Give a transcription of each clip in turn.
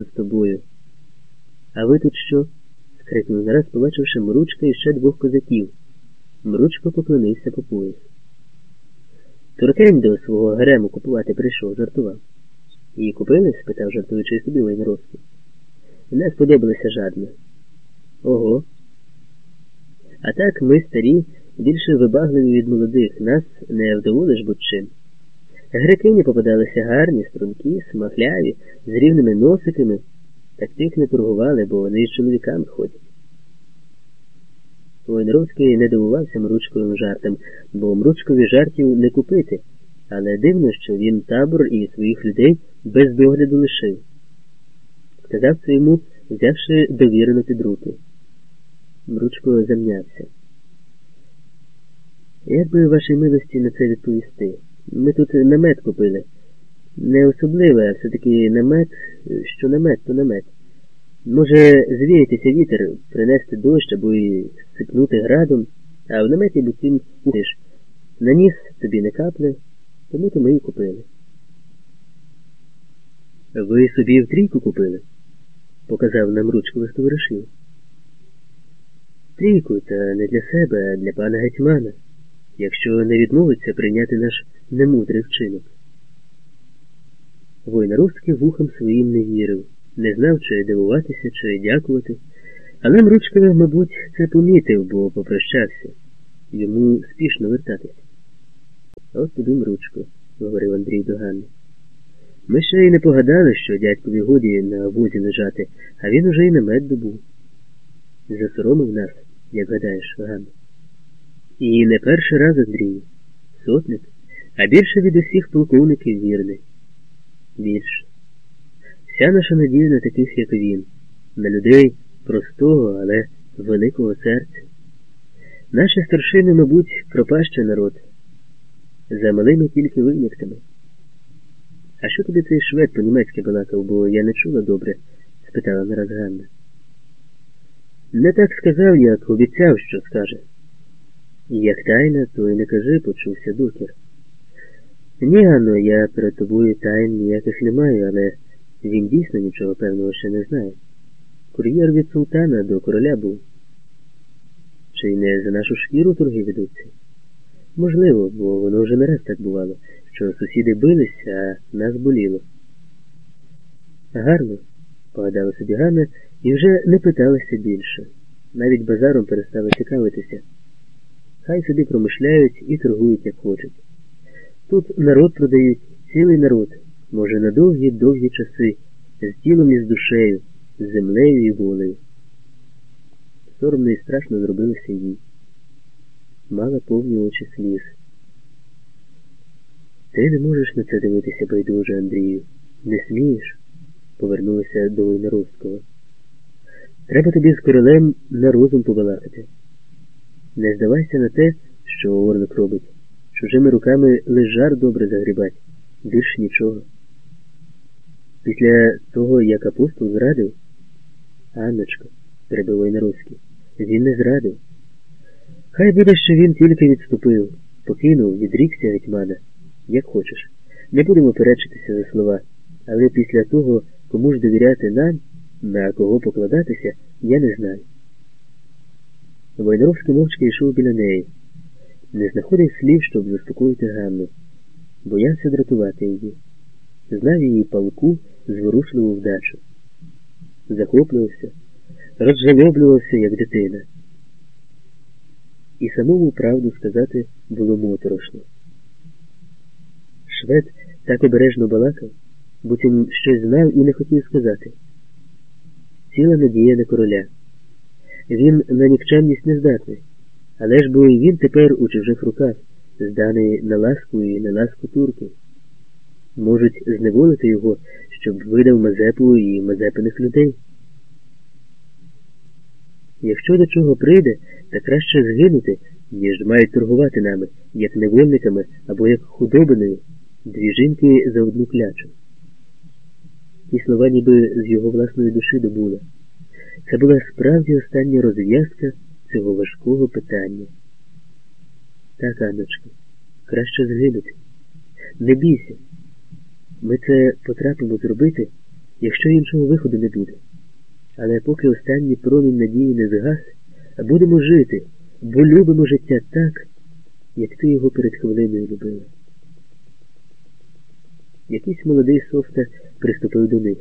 з тобою. А ви тут що? скрикнув нараз, побачивши Мручка і ще двох козаків. Мручко поклонився по пояс. Туркень до свого гарему купувати прийшов, жартував. Її купили? спитав, жартуючи собі Войнаровський. Не сподобалося жадно. Ого. А так ми, старі, більше вибагливі від молодих, нас не вдоволиш будь-чим. Грекині попадалися гарні, стрункі, смахляві, з рівними носиками, так тих не торгували, бо вони з чоловіками ходять. Войнаровський не дивувався Мручковим жартам, бо Мручкові жартів не купити, але дивно, що він табор і своїх людей без догляду лишив. Сказав це йому, взявши довірено під руки. Мручко замнявся. Як би вашій милості на це відповісти? Ми тут намет купили. Не особливе, а все-таки намет, що намет, то намет. Може, звіятися вітер, принести дощ або й сипнути градом, а в наметі буцім утиш. На ніс тобі не капле, тому то ми і купили. Ви собі в трійку купили? показав нам ручкових товаришів. Трійку, та не для себе, а для пана гетьмана, якщо не відмовиться прийняти наш немудрий вчинок. Войнаровський вухом своїм не вірив, не знав, чи дивуватися, чи дякувати, але Мручкове, мабуть, це помітив, бо попрощався. Йому спішно вертатися. От тобі Мручко, говорив Андрій до Ганни. Ми ще й не погадали, що дядькові годі на возі лежати, а він уже й намет добув. Засоромив нас, як гадаєш, Ганна. І не перший раз, Андрію, сотник, а більше від усіх полковників вірний. Більше. Вся наша надія на таких, як він, на людей простого, але великого серця. Наші старшини, мабуть, пропащий народ, за малими тільки винятками. А що тобі цей швед по-німецьки балакав, бо я не чула добре? спитала нараз Ганна. Не так сказав, як обіцяв, що скаже. Як тайна, то й не кажи, почувся докір. Ні, Ганно, я перед тобою тайн ніяких не маю, але він дійсно нічого певного ще не знає. Кур'єр від султана до короля був. Чи не за нашу шкіру торги ведуться? Можливо, бо воно вже не раз так бувало, що сусіди билися, а нас боліло. Гарно, погадала собі Ганна і вже не питалася більше. Навіть базаром перестала цікавитися. Хай собі промишляють і торгують, як хочуть. Тут народ продають, цілий народ, може, на довгі-довгі часи, з тілом і з душею, з землею і волею. Соромно і страшно зробилося їй. Мала повні очі сліз. Ти не можеш на це дивитися, байдуже, Андрію. Не смієш? повернулася до Войнаровського. Треба тобі з королем на розум побалакати. Не здавайся на те, що Орлик робить. Чужими руками лиш жар добре загрібать, більш нічого. Після того, як апостол зрадив, Анночко, перебив Войнаровський, він не зрадив. Хай буде, що він тільки відступив, покинув, відрікся гетьмана, як хочеш. Не будемо перечитися за слова, але після того, кому ж довіряти нам, на кого покладатися, я не знаю. Войнаровський мовчки йшов біля неї, не знаходив слів, щоб заспокоїти Ганну, боявся дратувати її, знав її палку, зворушливу вдачу, захоплювався, розжальоблювався, як дитина. І самому правду сказати було моторошно. Швед так обережно балакав, буцім щось знав і не хотів сказати. Ціла надія на короля. Він на нікчемність не здатний, але ж бо і він тепер у чужих руках, зданий на ласку і на ласку турків. Можуть зневолити його, щоб видав Мазепу і Мазепиних людей. Якщо до чого прийде, та краще згинути, ніж мають торгувати нами, як невольниками або як худобиною, дві жінки за одну клячу. Ті слова ніби з його власної душі добула. Це була справді остання розв'язка цього важкого питання. Так, Анночко, краще згинути. Не бійся. Ми це потрапимо зробити, якщо іншого виходу не буде. Але поки останній промінь надії не згас, будемо жити, бо любимо життя так, як ти його перед хвилиною любила. Якийсь молодий софта приступив до них.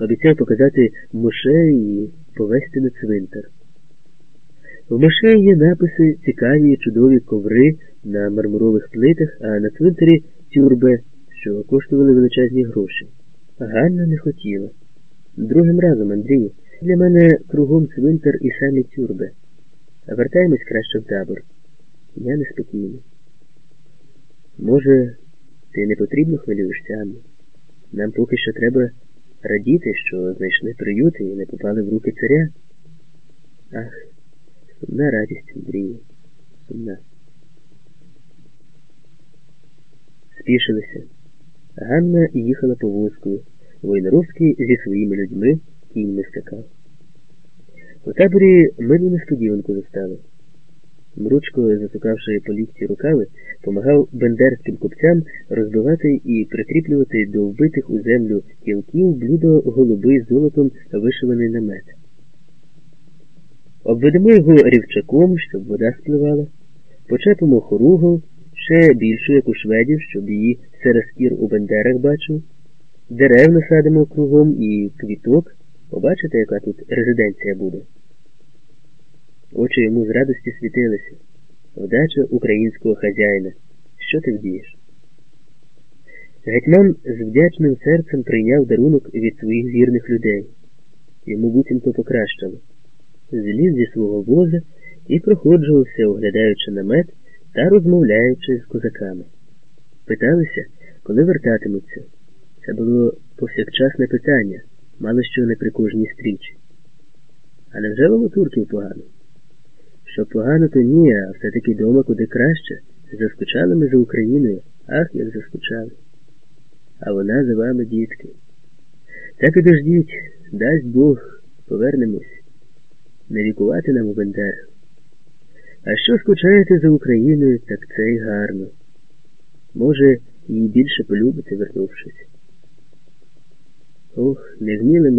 Обіцяв показати мошею і повести на цвинтар. В мошеї є написи, цікаві, чудові коври на мармурових плитах, а на цвинтарі тюрбе, що коштували величезні гроші. Ганна не хотіла. Другим разом, Андрію, для мене кругом цвинтар і самі тюрби. А вертаємось краще в табор. Я неспокійний. Може, ти не потрібно хвилюєшся, Анна? Нам поки що треба радіти, що знайшли приют і не попали в руки царя. Ах, сумна радість, Андрію, сумна. Спішилися. Ганна їхала повозкою. Войнаровський зі своїми людьми кіньми скакав. У таборі милу несподіванку застали. Мручко, засукавши по лікті рукави, помагав бендерським купцям розбивати і прикріплювати до вбитих у землю кілків блюдо голубий з золотом вишиваний намет. Обведемо його рівчаком, щоб вода спливала, почепимо хоругол, ще більшу, як у шведів, щоб її серескір у бендерах бачив, дерев насадимо кругом і квіток. Побачите, яка тут резиденція буде. Очі йому з радості світилися. Вдача українського хазяїна. Що ти вдієш? Гетьман з вдячним серцем прийняв дарунок від своїх вірних людей. Йому буцімто покращало. Зліз зі свого воза і проходжувався, оглядаючи намет та розмовляючи з козаками. Питалися, коли вертатимуться. Це було повсякчасне питання, мало що не при кожній стрічі. А невже воно турків погано? Що погано, то ні, а все-таки дома куди краще. Заскучали ми за Україною, ах, як заскучали. А вона за вами, дітки. Так і дождіть, дасть Бог, повернемось. Не вікувати нам у Бендерах. А що скучаєте за Україною, так це й гарно. Може, її більше полюбите, вернувшись. Ох, не вміли ми